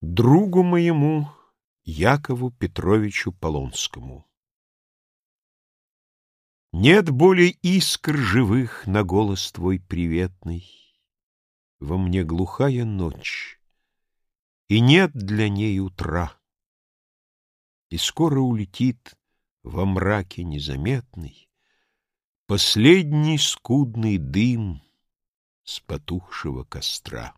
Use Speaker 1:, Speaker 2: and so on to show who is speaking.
Speaker 1: Другу моему Якову Петровичу Полонскому Нет более искр живых на голос твой приветный, Во мне глухая ночь, и нет для ней утра. И скоро улетит во мраке незаметный Последний скудный дым с потухшего костра.